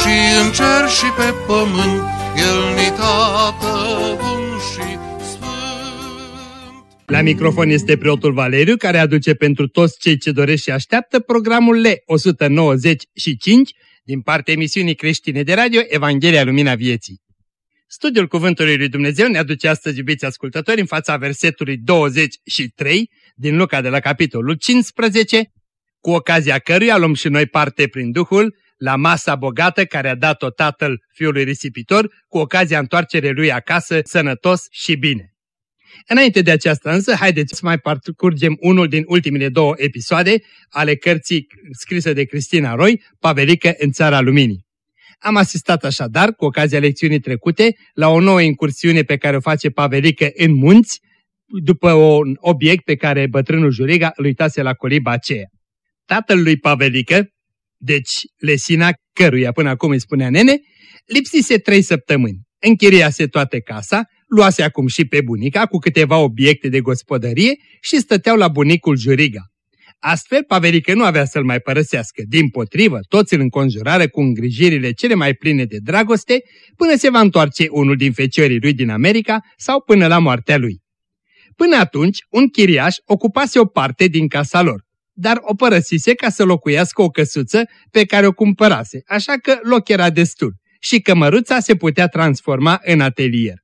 și în cer și pe pământ, El ni tată bun și sfânt. La microfon este preotul Valeriu, care aduce pentru toți cei ce doresc și așteaptă programul L195 din partea emisiunii creștine de radio Evanghelia Lumina Vieții. Studiul Cuvântului Lui Dumnezeu ne aduce astăzi, iubiți ascultători, în fața versetului 23 din Luca de la capitolul 15, cu ocazia căruia luăm și noi parte prin Duhul la masa bogată care a dat-o tatăl fiului risipitor cu ocazia întoarcerii lui acasă sănătos și bine. Înainte de aceasta însă, haideți să mai parcurgem unul din ultimele două episoade ale cărții scrise de Cristina Roy, Pavelică în Țara Luminii. Am asistat așadar, cu ocazia lecțiunii trecute, la o nouă incursiune pe care o face Pavelică în munți, după un obiect pe care bătrânul Juriga îl uitase la coliba aceea. Tatăl lui Pavelică, deci Lesina, căruia până acum îi spunea nene, lipsise trei săptămâni. Închiriase toată casa, luase acum și pe bunica cu câteva obiecte de gospodărie și stăteau la bunicul Juriga. Astfel, Pavelică nu avea să-l mai părăsească. Din potrivă, toți îl înconjurare cu îngrijirile cele mai pline de dragoste, până se va întoarce unul din feciorii lui din America sau până la moartea lui. Până atunci, un chiriaș ocupase o parte din casa lor, dar o părăsise ca să locuiască o căsuță pe care o cumpărase, așa că loc era destul și cămăruța se putea transforma în atelier.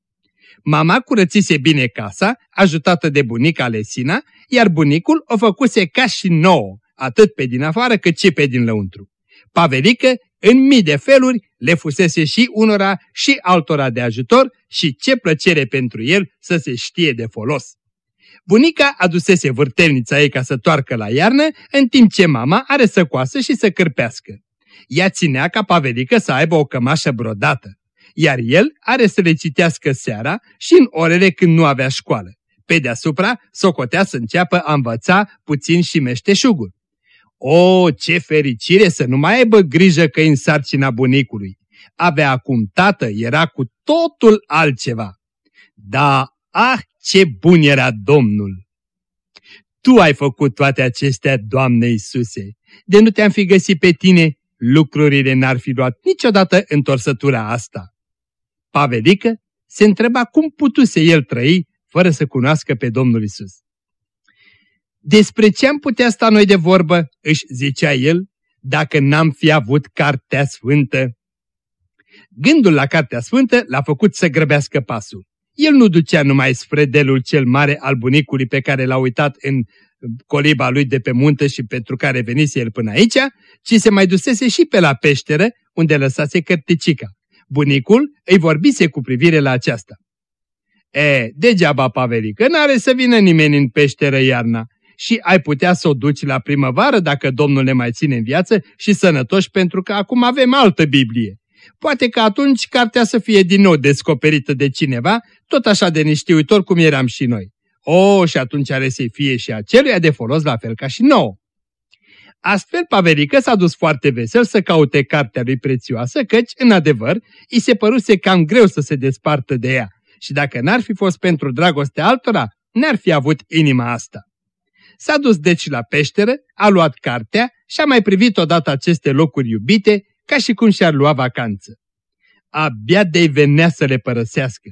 Mama curățise bine casa, ajutată de bunica Lesina, iar bunicul o făcuse ca și nouă, atât pe din afară cât și pe din lăuntru. Pavelică, în mii de feluri, le fusese și unora și altora de ajutor și ce plăcere pentru el să se știe de folos. Bunica adusese vârtelnița ei ca să toarcă la iarnă, în timp ce mama are să coasă și să cârpească. Ea ținea ca Pavelică să aibă o cămașă brodată iar el are să le citească seara și în orele când nu avea școală. Pe deasupra, socotea să înceapă a învăța puțin și meșteșugul. O, ce fericire să nu mai aibă grijă că în sarcina bunicului. Avea acum tată, era cu totul altceva. Da, ah, ce bun era Domnul! Tu ai făcut toate acestea, Doamne Iisuse. De nu te-am fi găsit pe tine, lucrurile n-ar fi luat niciodată întorsătura asta. Pavelică se întreba cum putuse el trăi fără să cunoască pe Domnul Isus. Despre ce am putea sta noi de vorbă, își zicea el, dacă n-am fi avut Cartea Sfântă. Gândul la Cartea Sfântă l-a făcut să grăbească pasul. El nu ducea numai spre delul cel mare al bunicului pe care l-a uitat în coliba lui de pe munte și pentru care venise el până aici, ci se mai dusese și pe la peșteră unde lăsase cărticica. Bunicul îi vorbise cu privire la aceasta. E, degeaba, Pavelică, n-are să vină nimeni în peșteră iarna și ai putea să o duci la primăvară dacă Domnul ne mai ține în viață și sănătoși pentru că acum avem altă Biblie. Poate că atunci cartea să fie din nou descoperită de cineva, tot așa de neștiuitor cum eram și noi. O, și atunci are să fie și aceluia de folos la fel ca și nouă. Astfel, Pavelică s-a dus foarte vesel să caute cartea lui prețioasă, căci, în adevăr, îi se păruse cam greu să se despartă de ea și dacă n-ar fi fost pentru dragoste altora, n-ar fi avut inima asta. S-a dus deci la peșteră, a luat cartea și a mai privit odată aceste locuri iubite, ca și cum și-ar lua vacanță. Abia de venea să le părăsească.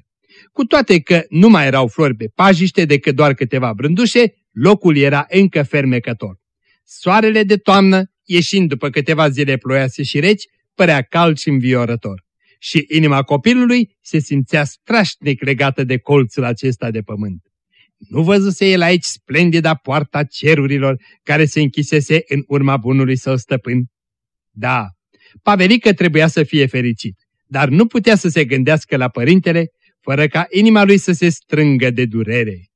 Cu toate că nu mai erau flori pe pajiște decât doar câteva brândușe, locul era încă fermecător. Soarele de toamnă, ieșind după câteva zile ploioase și reci, părea cald și înviorător. Și inima copilului se simțea strașnic legată de colțul acesta de pământ. Nu văzuse el aici splendida poarta cerurilor care se închisese în urma bunului său stăpân? Da, Pavelică trebuia să fie fericit, dar nu putea să se gândească la părintele fără ca inima lui să se strângă de durere.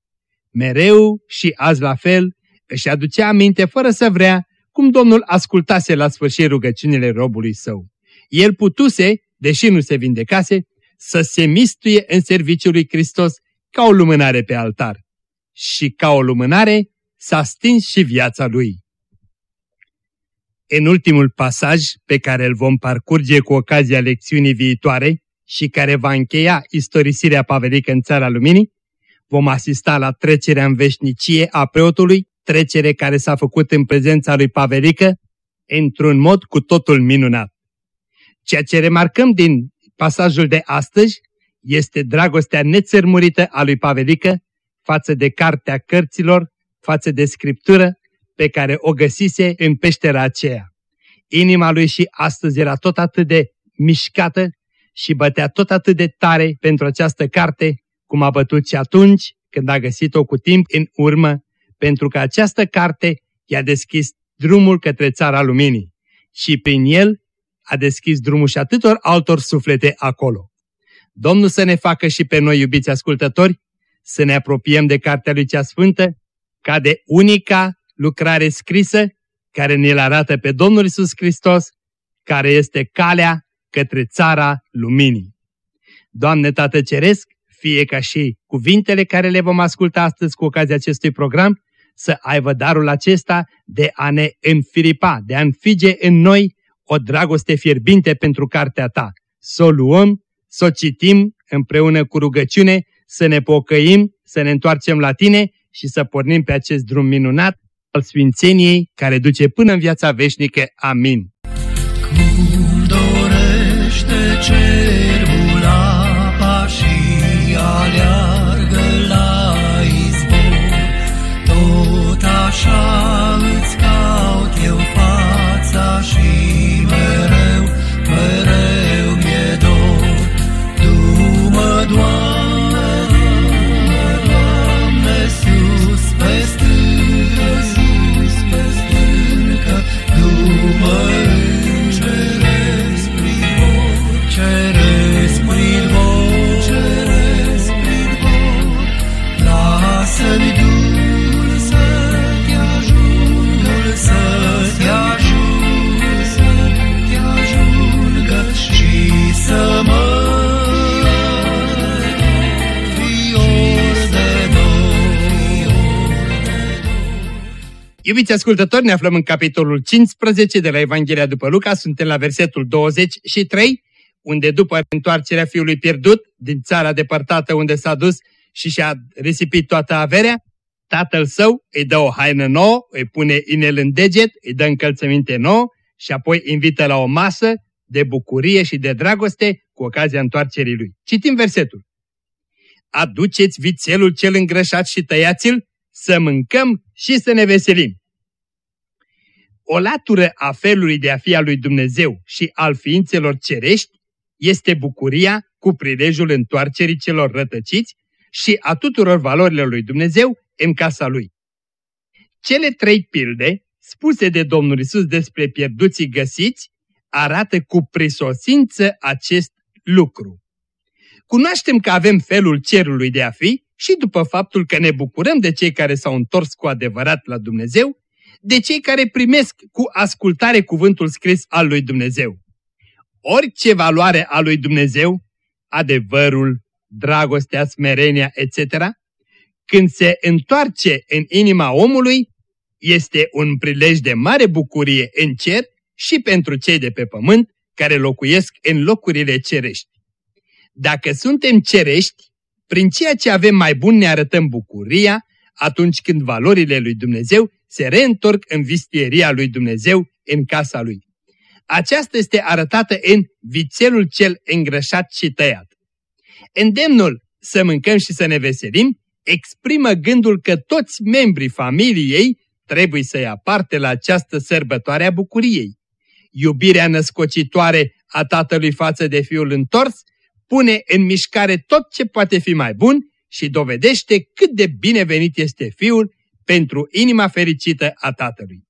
Mereu și azi la fel, își aducea aminte fără să vrea cum Domnul ascultase la sfârșit rugăciunile robului său. El putuse, deși nu se vindecase, să se mistuie în serviciul lui Hristos ca o lumânare pe altar. Și ca o lumânare s-a stins și viața lui. În ultimul pasaj pe care îl vom parcurge cu ocazia lecțiunii viitoare și care va încheia istorisirea pavelică în Țara Luminii, vom asista la trecerea în veșnicie a preotului, trecere care s-a făcut în prezența lui Pavelică, într-un mod cu totul minunat. Ceea ce remarcăm din pasajul de astăzi este dragostea nețărmurită a lui Pavelică față de cartea cărților, față de scriptură pe care o găsise în peștera aceea. Inima lui și astăzi era tot atât de mișcată și bătea tot atât de tare pentru această carte, cum a bătut și atunci când a găsit-o cu timp în urmă, pentru că această carte i-a deschis drumul către țara luminii și prin el a deschis drumul și atâtor altor suflete acolo. Domnul să ne facă și pe noi, iubiți ascultători, să ne apropiem de Cartea lui Cea Sfântă, ca de unica lucrare scrisă care ne-l arată pe Domnul Isus Hristos, care este calea către țara luminii. Doamne Tată Ceresc, fie ca și cuvintele care le vom asculta astăzi cu ocazia acestui program, să aibă darul acesta de a ne înfiripa, de a înfige în noi o dragoste fierbinte pentru cartea ta. Să o luăm, să o citim împreună cu rugăciune, să ne pocăim, să ne întoarcem la tine și să pornim pe acest drum minunat al Sfințeniei care duce până în viața veșnică. Amin. Dorește cerul apa și aleargă Iubiți ascultători, ne aflăm în capitolul 15 de la Evanghelia după Luca, suntem la versetul 23, unde după întoarcerea fiului pierdut din țara depărtată unde s-a dus și și-a risipit toată averea, tatăl său îi dă o haină nouă, îi pune inel în deget, îi dă încălțăminte nouă și apoi invită la o masă de bucurie și de dragoste cu ocazia întoarcerii lui. Citim versetul. Aduceți vițelul cel îngrășat și tăiați-l, să mâncăm și să ne veselim. O latură a felului de a fi al lui Dumnezeu și al ființelor cerești este bucuria cu prilejul întoarcerii celor rătăciți și a tuturor valorilor lui Dumnezeu în casa lui. Cele trei pilde spuse de Domnul Isus despre pierduții găsiți arată cu prisosință acest lucru. Cunoaștem că avem felul cerului de a fi și după faptul că ne bucurăm de cei care s-au întors cu adevărat la Dumnezeu, de cei care primesc cu ascultare cuvântul scris al lui Dumnezeu. Orice valoare a lui Dumnezeu, adevărul, dragostea, smerenia, etc., când se întoarce în inima omului, este un prilej de mare bucurie în cer și pentru cei de pe pământ care locuiesc în locurile cerești. Dacă suntem cerești, prin ceea ce avem mai bun ne arătăm bucuria atunci când valorile lui Dumnezeu se reîntorc în vistieria lui Dumnezeu în casa lui. Aceasta este arătată în vițelul cel îngrășat și tăiat. Îndemnul să mâncăm și să ne veselim exprimă gândul că toți membrii familiei trebuie să ia parte la această sărbătoare a bucuriei. Iubirea născocitoare a tatălui față de fiul întors pune în mișcare tot ce poate fi mai bun și dovedește cât de binevenit este fiul pentru inima fericită a tatălui.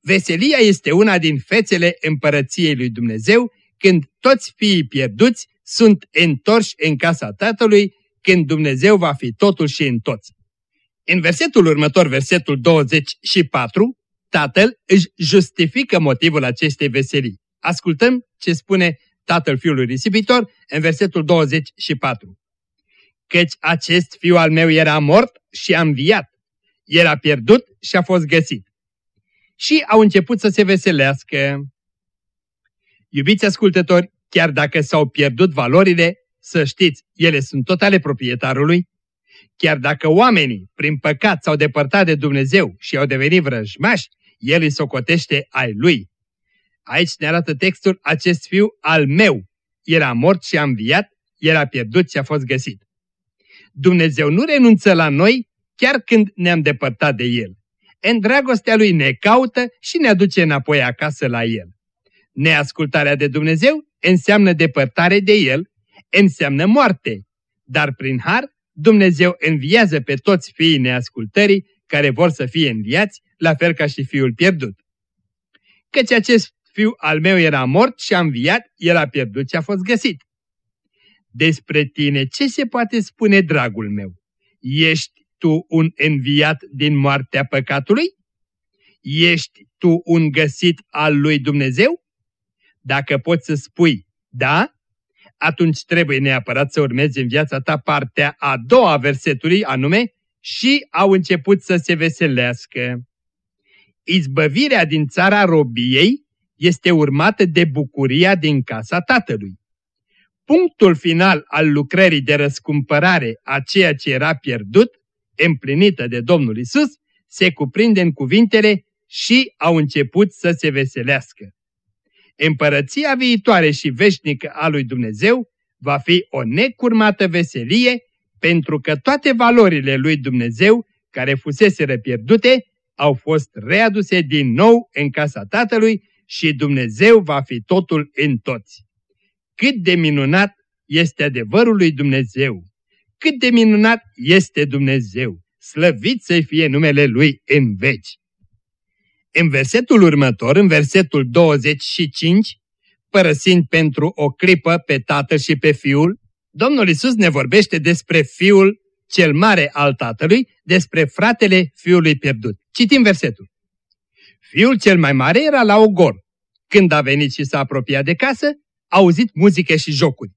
Veselia este una din fețele împărăției lui Dumnezeu când toți fiii pierduți sunt întorși în casa tatălui când Dumnezeu va fi totul și în toți. În versetul următor, versetul 24, tatăl își justifică motivul acestei veselii. Ascultăm ce spune tatăl fiului risipitor, în versetul 24. Căci acest fiu al meu era mort și a înviat, era pierdut și a fost găsit. Și au început să se veselească. Iubiți ascultători, chiar dacă s-au pierdut valorile, să știți, ele sunt tot ale proprietarului. Chiar dacă oamenii, prin păcat, s-au depărtat de Dumnezeu și au devenit vrăjmași, el îi socotește ai lui. Aici ne arată textul, acest fiu al meu era mort și a înviat, era pierdut și a fost găsit. Dumnezeu nu renunță la noi chiar când ne-am depărtat de El. În dragostea Lui ne caută și ne aduce înapoi acasă la El. Neascultarea de Dumnezeu înseamnă depărtare de El, înseamnă moarte, dar prin har Dumnezeu înviază pe toți fiii neascultării care vor să fie înviați, la fel ca și fiul pierdut. Căci acest fiu al meu era mort și a înviat, el a pierdut și a fost găsit. Despre tine ce se poate spune, dragul meu? Ești tu un înviat din moartea păcatului? Ești tu un găsit al lui Dumnezeu? Dacă poți să spui da, atunci trebuie neapărat să urmezi în viața ta partea a doua versetului, anume, și au început să se veselească. Izbăvirea din țara robiei este urmată de bucuria din casa tatălui. Punctul final al lucrării de răscumpărare a ceea ce era pierdut, împlinită de Domnul Isus, se cuprinde în cuvintele și au început să se veselească. Împărăția viitoare și veșnică a lui Dumnezeu va fi o necurmată veselie pentru că toate valorile lui Dumnezeu care fusese pierdute au fost readuse din nou în casa Tatălui și Dumnezeu va fi totul în toți. Cât de minunat este adevărul lui Dumnezeu! Cât de minunat este Dumnezeu! Slăvit să fie numele Lui în veci! În versetul următor, în versetul 25, părăsind pentru o clipă pe tatăl și pe fiul, Domnul Isus ne vorbește despre fiul cel mare al tatălui, despre fratele fiului pierdut. Citim versetul. Fiul cel mai mare era la ogor. Când a venit și s-a apropiat de casă, a auzit muzică și jocuri.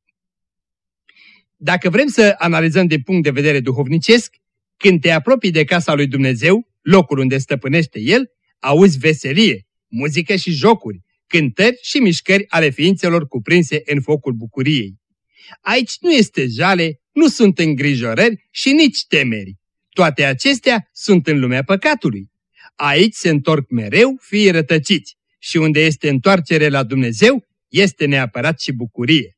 Dacă vrem să analizăm din punct de vedere duhovnicesc, când te apropii de casa lui Dumnezeu, locul unde stăpânește El, auzi veselie, muzică și jocuri, cântări și mișcări ale ființelor cuprinse în focul bucuriei. Aici nu este jale, nu sunt îngrijorări și nici temeri. Toate acestea sunt în lumea păcatului. Aici se întorc mereu fii rătăciți și unde este întoarcere la Dumnezeu, este neapărat și bucurie.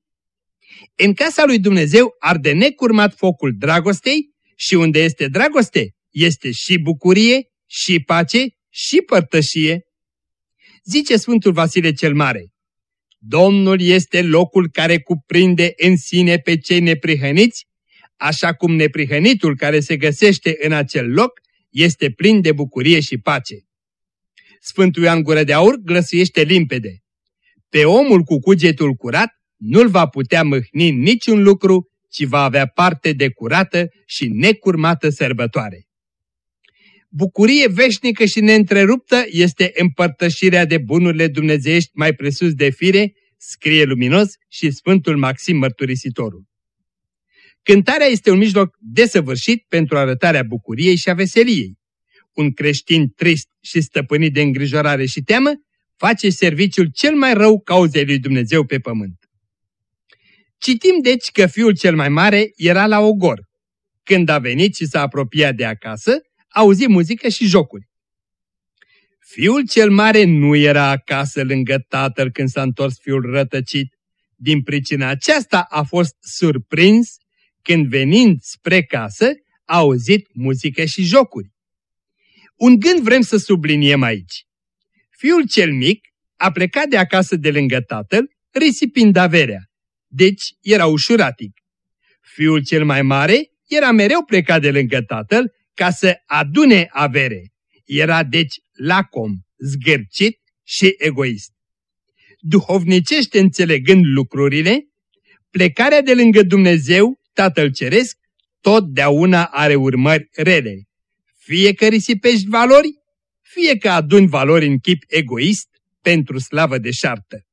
În casa lui Dumnezeu arde necurmat focul dragostei și unde este dragoste, este și bucurie, și pace, și părtășie. Zice Sfântul Vasile cel Mare, Domnul este locul care cuprinde în sine pe cei neprihăniți, așa cum neprihănitul care se găsește în acel loc este plin de bucurie și pace. Sfântul Ioan Gură de Aur glăsuiește limpede. Pe omul cu cugetul curat nu-l va putea mâhni niciun lucru, ci va avea parte de curată și necurmată sărbătoare. Bucurie veșnică și neîntreruptă este împărtășirea de bunurile dumnezeiești mai presus de fire, scrie luminos și Sfântul Maxim Mărturisitorul. Cântarea este un mijloc desăvârșit pentru arătarea bucuriei și a veseliei. Un creștin trist și stăpânit de îngrijorare și teamă face serviciul cel mai rău cauzei lui Dumnezeu pe pământ. Citim deci că fiul cel mai mare era la ogor. Când a venit și s-a apropiat de acasă, auzi muzică și jocuri. Fiul cel mare nu era acasă lângă tatăl când s-a întors fiul rătăcit. Din pricina aceasta a fost surprins când venind spre casă a auzit muzică și jocuri. Un gând vrem să subliniem aici. Fiul cel mic a plecat de acasă de lângă tatăl, risipind averea, deci era ușuratic. Fiul cel mai mare era mereu plecat de lângă tatăl ca să adune avere. Era deci lacom, zgârcit și egoist. Duhovnicește înțelegând lucrurile, plecarea de lângă Dumnezeu, Tatăl Ceresc, totdeauna are urmări rele. Fie că risipești valori, fie că aduni valori în chip egoist pentru slavă de șartă.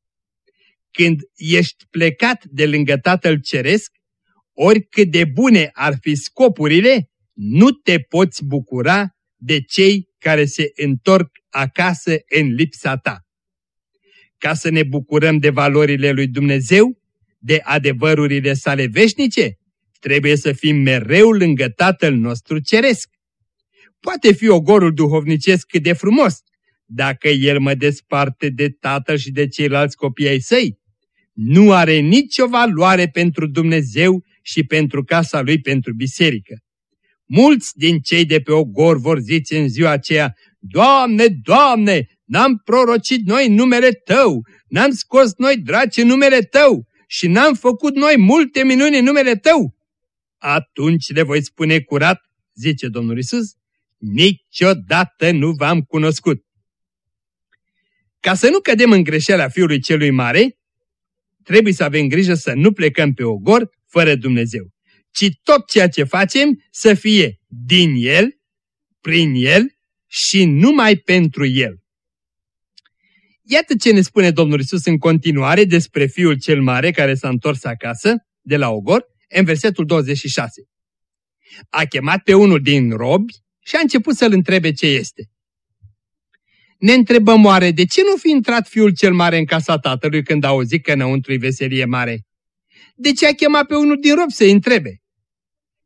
Când ești plecat de lângă Tatăl Ceresc, oricât de bune ar fi scopurile, nu te poți bucura de cei care se întorc acasă în lipsa ta. Ca să ne bucurăm de valorile lui Dumnezeu, de adevărurile sale veșnice, trebuie să fim mereu lângă Tatăl nostru Ceresc. Poate fi ogorul duhovnicesc cât de frumos, dacă el mă desparte de tatăl și de ceilalți copii ai săi, nu are nicio valoare pentru Dumnezeu și pentru casa lui pentru biserică. Mulți din cei de pe ogor vor zice în ziua aceea, Doamne, Doamne, n-am prorocit noi numele Tău, n-am scos noi draci în numele Tău și n-am făcut noi multe minuni în numele Tău. Atunci le voi spune curat, zice Domnul Isus, niciodată nu v-am cunoscut. Ca să nu cădem în greșeala Fiului Celui Mare, trebuie să avem grijă să nu plecăm pe ogor fără Dumnezeu, ci tot ceea ce facem să fie din El, prin El și numai pentru El. Iată ce ne spune Domnul Isus în continuare despre Fiul cel Mare care s-a întors acasă de la ogor, în versetul 26. A chemat pe unul din robi și a început să-l întrebe ce este. Ne întrebăm oare de ce nu fi intrat fiul cel mare în casa tatălui când a auzit că înăuntru veselie mare? De ce a chemat pe unul din rob să-i întrebe?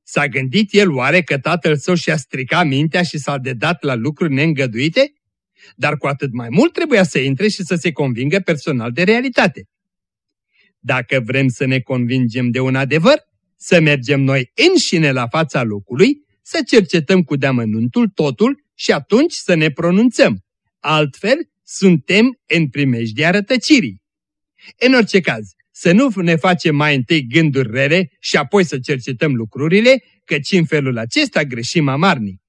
S-a gândit el oare că tatăl său și-a stricat mintea și s-a dedat la lucruri neîngăduite? Dar cu atât mai mult trebuia să intre și să se convingă personal de realitate. Dacă vrem să ne convingem de un adevăr, să mergem noi înșine la fața locului, să cercetăm cu deamănuntul totul și atunci să ne pronunțăm. Altfel, suntem în primejdia rătăcirii. În orice caz, să nu ne facem mai întâi gânduri rele și apoi să cercetăm lucrurile, căci în felul acesta greșim amarnic,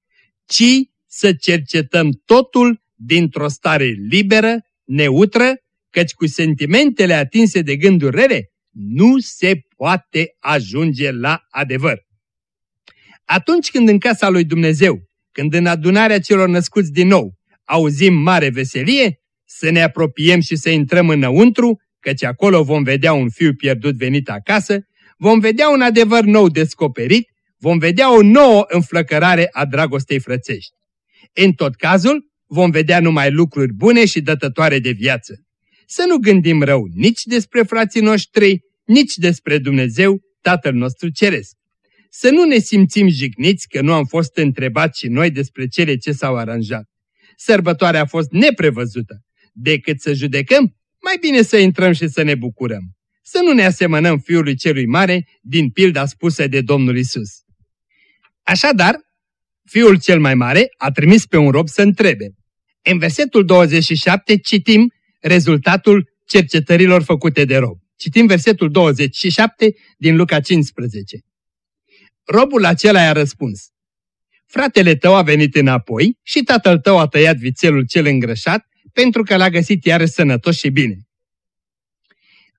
ci să cercetăm totul dintr-o stare liberă, neutră, căci cu sentimentele atinse de gânduri rele nu se poate ajunge la adevăr. Atunci când în casa lui Dumnezeu, când în adunarea celor născuți din nou, auzim mare veselie, să ne apropiem și să intrăm înăuntru, căci acolo vom vedea un fiu pierdut venit acasă, vom vedea un adevăr nou descoperit, vom vedea o nouă înflăcărare a dragostei frățești. În tot cazul, vom vedea numai lucruri bune și dătătoare de viață. Să nu gândim rău nici despre frații noștri, nici despre Dumnezeu, Tatăl nostru Ceresc. Să nu ne simțim jigniți că nu am fost întrebați și noi despre cele ce s-au aranjat. Sărbătoarea a fost neprevăzută. Decât să judecăm, mai bine să intrăm și să ne bucurăm. Să nu ne asemănăm Fiului Celui Mare din pilda spusă de Domnul Isus. Așadar, Fiul cel mai mare a trimis pe un rob să întrebe. În versetul 27 citim rezultatul cercetărilor făcute de rob. Citim versetul 27 din Luca 15. Robul acela i-a răspuns, Fratele tău a venit înapoi și tatăl tău a tăiat vițelul cel îngrășat pentru că l-a găsit iară sănătos și bine.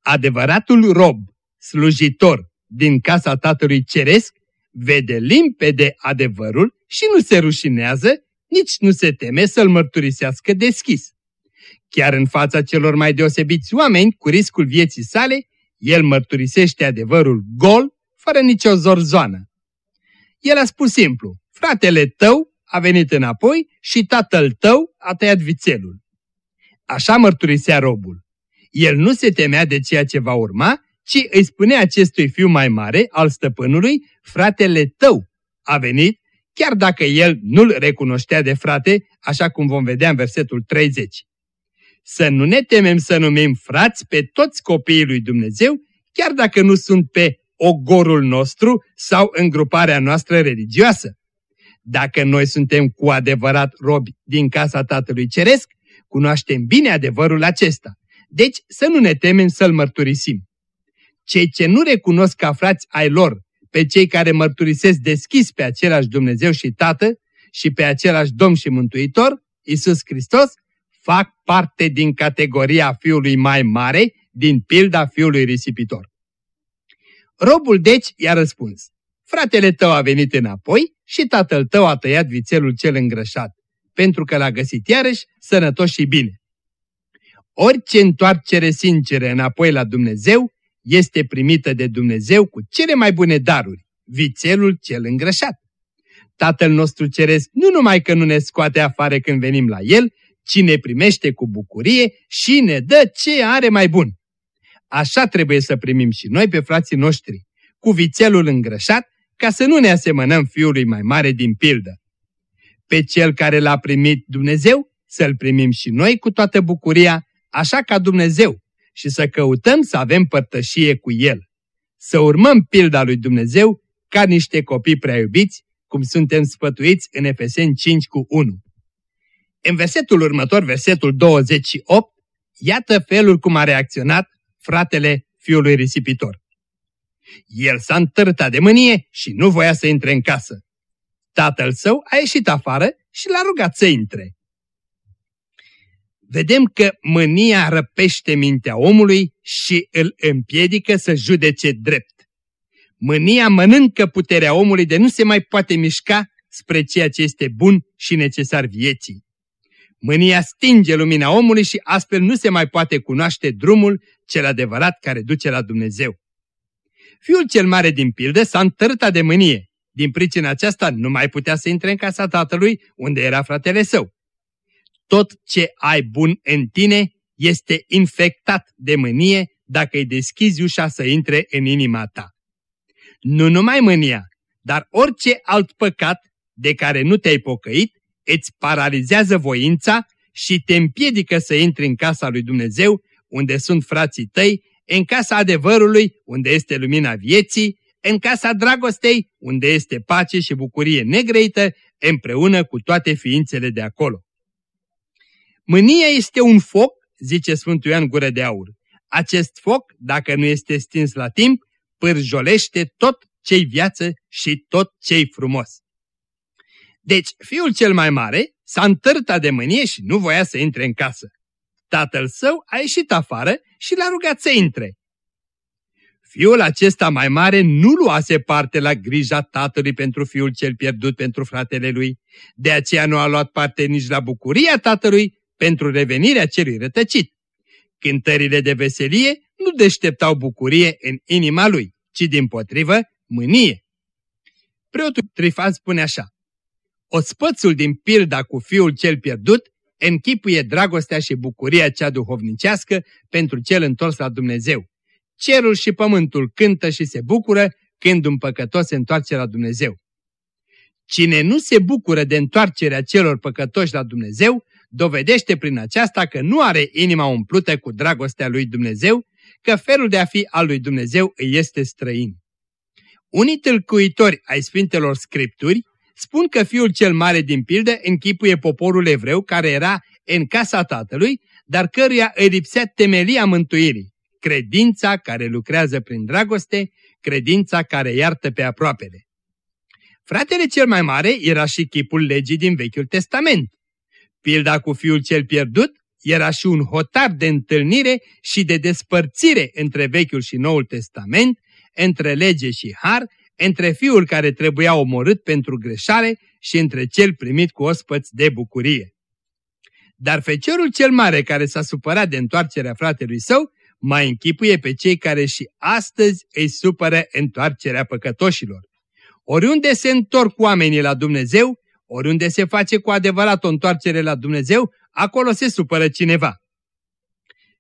Adevăratul rob, slujitor din casa tatălui ceresc, vede limpede adevărul și nu se rușinează, nici nu se teme să-l mărturisească deschis. Chiar în fața celor mai deosebiți oameni, cu riscul vieții sale, el mărturisește adevărul gol, fără nicio zorzoană. El a spus simplu, fratele tău a venit înapoi și tatăl tău a tăiat vițelul. Așa mărturisea robul. El nu se temea de ceea ce va urma, ci îi spunea acestui fiu mai mare al stăpânului, fratele tău a venit, chiar dacă el nu-l recunoștea de frate, așa cum vom vedea în versetul 30. Să nu ne temem să numim frați pe toți copiii lui Dumnezeu, chiar dacă nu sunt pe ogorul nostru sau în gruparea noastră religioasă. Dacă noi suntem cu adevărat robi din casa Tatălui Ceresc, cunoaștem bine adevărul acesta. Deci să nu ne temem să-l mărturisim. Cei ce nu recunosc ca frați ai lor pe cei care mărturisesc deschis pe același Dumnezeu și Tată și pe același Domn și Mântuitor, Isus Hristos, fac parte din categoria fiului mai mare, din pilda fiului risipitor. Robul deci i-a răspuns, fratele tău a venit înapoi și tatăl tău a tăiat vițelul cel îngrășat, pentru că l-a găsit iarăși sănătos și bine. Orice întoarcere sinceră înapoi la Dumnezeu este primită de Dumnezeu cu cele mai bune daruri, vițelul cel îngrășat. Tatăl nostru ceresc nu numai că nu ne scoate afară când venim la El, ci ne primește cu bucurie și ne dă ce are mai bun. Așa trebuie să primim și noi pe frații noștri, cu vițelul îngrășat, ca să nu ne asemănăm fiului mai mare din pildă. Pe cel care l-a primit Dumnezeu, să-l primim și noi cu toată bucuria, așa ca Dumnezeu, și să căutăm să avem părtășie cu El. Să urmăm pilda lui Dumnezeu ca niște copii prea iubiți, cum suntem spătuiți în Efeseni 5 cu 1. În versetul următor, versetul 28, iată felul cum a reacționat fratele fiului risipitor. El s-a întărtat de mânie și nu voia să intre în casă. Tatăl său a ieșit afară și l-a rugat să intre. Vedem că mânia răpește mintea omului și îl împiedică să judece drept. Mânia mănâncă puterea omului de nu se mai poate mișca spre ceea ce este bun și necesar vieții. Mânia stinge lumina omului și astfel nu se mai poate cunoaște drumul cel adevărat care duce la Dumnezeu. Fiul cel mare din pildă s-a întărtat de mânie. Din pricina aceasta nu mai putea să intre în casa tatălui unde era fratele său. Tot ce ai bun în tine este infectat de mânie dacă îi deschizi ușa să intre în inima ta. Nu numai mânia, dar orice alt păcat de care nu te-ai pocăit îți paralizează voința și te împiedică să intri în casa lui Dumnezeu, unde sunt frații tăi, în casa adevărului, unde este lumina vieții, în casa dragostei, unde este pace și bucurie negreită, împreună cu toate ființele de acolo. Mânia este un foc, zice Sfântul Ioan Gură de Aur. Acest foc, dacă nu este stins la timp, pârjolește tot ce-i viață și tot ce-i frumos. Deci, fiul cel mai mare s-a întărtat de mânie și nu voia să intre în casă. Tatăl său a ieșit afară și l-a rugat să intre. Fiul acesta mai mare nu luase parte la grija tatălui pentru fiul cel pierdut pentru fratele lui, de aceea nu a luat parte nici la bucuria tatălui pentru revenirea celui rătăcit. Cântările de veselie nu deșteptau bucurie în inima lui, ci din potrivă mânie. Preotul Trifan spune așa, Ospățul din pilda cu fiul cel pierdut închipuie dragostea și bucuria cea duhovnicească pentru cel întors la Dumnezeu. Cerul și pământul cântă și se bucură când un păcătos se întoarce la Dumnezeu. Cine nu se bucură de întoarcerea celor păcătoși la Dumnezeu, dovedește prin aceasta că nu are inima umplută cu dragostea lui Dumnezeu, că felul de a fi al lui Dumnezeu îi este străin. Unii tâlcuitori ai Sfintelor Scripturi spun că fiul cel mare din pildă închipuie poporul evreu care era în casa tatălui, dar căruia îi lipsea temelia mântuirii, credința care lucrează prin dragoste, credința care iartă pe aproapele. Fratele cel mai mare era și chipul legii din Vechiul Testament. Pilda cu fiul cel pierdut era și un hotar de întâlnire și de despărțire între Vechiul și Noul Testament, între lege și har, între fiul care trebuia omorât pentru greșare și între cel primit cu ospăți de bucurie. Dar feciorul cel mare care s-a supărat de întoarcerea fratelui său, mai închipuie pe cei care și astăzi îi supără întoarcerea păcătoșilor. Oriunde se întorc oamenii la Dumnezeu, oriunde se face cu adevărat o întoarcere la Dumnezeu, acolo se supără cineva.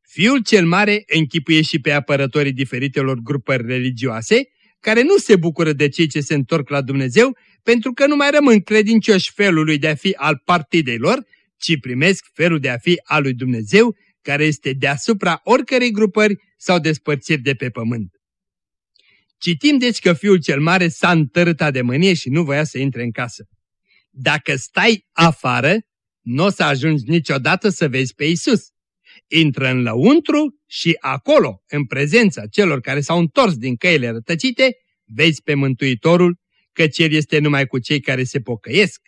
Fiul cel mare închipuie și pe apărătorii diferitelor grupări religioase, care nu se bucură de cei ce se întorc la Dumnezeu, pentru că nu mai rămân credincioși felului de a fi al partidei lor, ci primesc felul de a fi al lui Dumnezeu, care este deasupra oricărei grupări sau despărțiri de pe pământ. Citim deci că fiul cel mare s-a întărâtat de mânie și nu voia să intre în casă. Dacă stai afară, nu o să ajungi niciodată să vezi pe Isus. Intră în lăuntru și acolo, în prezența celor care s-au întors din căile rătăcite, vezi pe Mântuitorul, căci El este numai cu cei care se pocăiesc.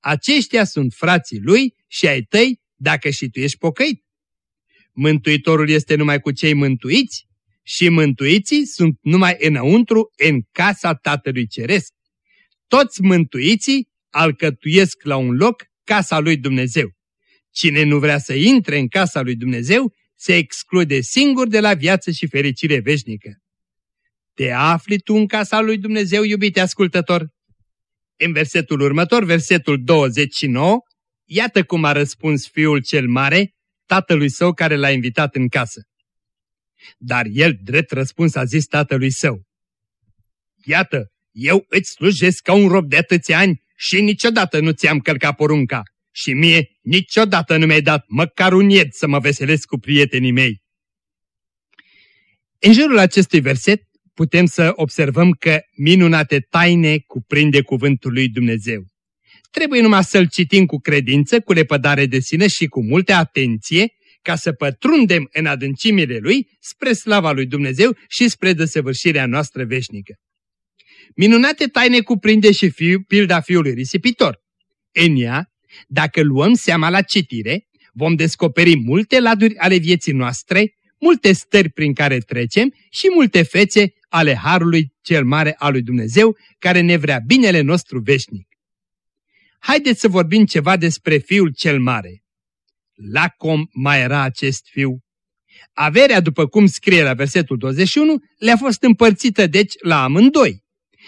Aceștia sunt frații Lui și ai tăi dacă și tu ești pocăit. Mântuitorul este numai cu cei mântuiți și mântuiții sunt numai înăuntru în casa Tatălui Ceresc. Toți mântuiții alcătuiesc la un loc casa lui Dumnezeu. Cine nu vrea să intre în casa lui Dumnezeu, se exclude singur de la viață și fericire veșnică. Te afli tu în casa lui Dumnezeu, iubite ascultător? În versetul următor, versetul 29, iată cum a răspuns fiul cel mare, tatălui său care l-a invitat în casă. Dar el, drept răspuns, a zis tatălui său, Iată, eu îți slujesc ca un rob de atâția ani și niciodată nu ți-am călcat porunca și mie niciodată nu mi-ai dat măcar un ied să mă veselesc cu prietenii mei. În jurul acestui verset putem să observăm că minunate taine cuprinde cuvântul lui Dumnezeu. Trebuie numai să-l citim cu credință, cu lepădare de sine și cu multă atenție, ca să pătrundem în adâncimile lui spre slava lui Dumnezeu și spre desăvârșirea noastră veșnică. Minunate taine cuprinde și fiu, pilda fiului risipitor. În ea, dacă luăm seama la citire, vom descoperi multe laduri ale vieții noastre, multe stări prin care trecem și multe fețe ale Harului cel Mare al lui Dumnezeu, care ne vrea binele nostru veșnic. Haideți să vorbim ceva despre Fiul cel Mare. Lacom mai era acest fiu. Averea, după cum scrie la versetul 21, le-a fost împărțită deci la amândoi.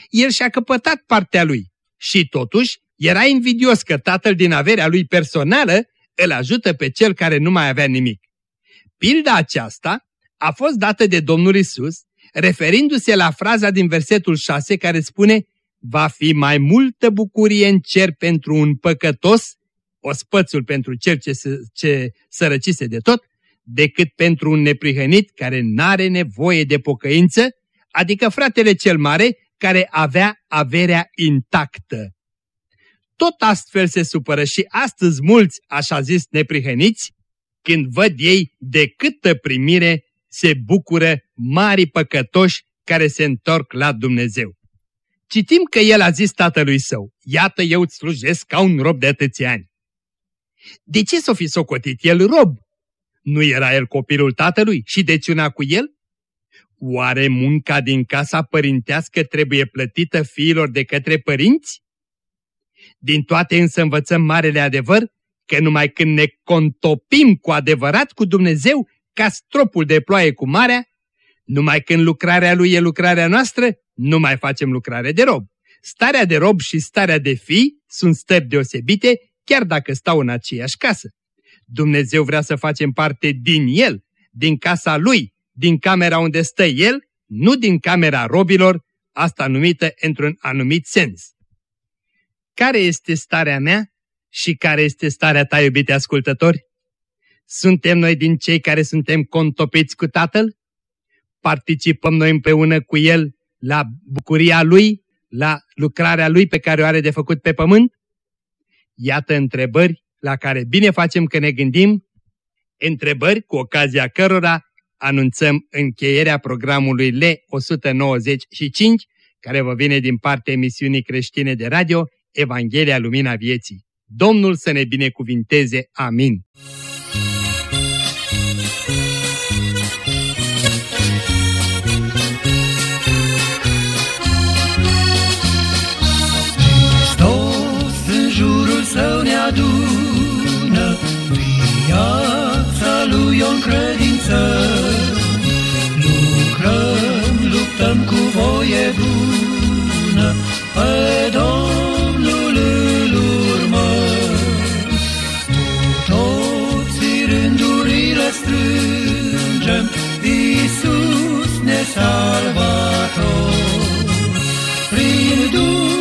El și-a căpătat partea lui și totuși era invidios că tatăl din averea lui personală îl ajută pe cel care nu mai avea nimic. Pilda aceasta a fost dată de Domnul Isus, referindu-se la fraza din versetul 6 care spune Va fi mai multă bucurie în cer pentru un păcătos, ospățul pentru cel ce, ce sărăcise de tot, decât pentru un neprihănit care n-are nevoie de pocăință, adică fratele cel mare care avea averea intactă. Tot astfel se supără și astăzi mulți, așa zis, neprihăniți, când văd ei de câtă primire se bucură mari păcătoși care se întorc la Dumnezeu. Citim că el a zis tatălui său, iată eu îți slujesc ca un rob de atâția ani. De ce s-o fi socotit el rob? Nu era el copilul tatălui și deci una cu el? Oare munca din casa părintească trebuie plătită fiilor de către părinți? Din toate însă învățăm marele adevăr că numai când ne contopim cu adevărat cu Dumnezeu ca stropul de ploaie cu marea, numai când lucrarea Lui e lucrarea noastră, nu mai facem lucrare de rob. Starea de rob și starea de fi sunt stări deosebite, chiar dacă stau în aceeași casă. Dumnezeu vrea să facem parte din El, din casa Lui, din camera unde stă El, nu din camera robilor, asta numită într-un anumit sens. Care este starea mea și care este starea ta, iubite ascultători? Suntem noi din cei care suntem contopiți cu Tatăl? Participăm noi împreună cu El la bucuria Lui, la lucrarea Lui pe care o are de făcut pe pământ? Iată întrebări la care bine facem că ne gândim, întrebări cu ocazia cărora anunțăm încheierea programului L195, care vă vine din partea emisiunii creștine de radio Evanghelia Lumina Vieții. Domnul să ne binecuvinteze. Amin. Hristos în jurul său ne adună, viața lui o credință. Lucrăm, luptăm cu voie bună, pe Domnul You.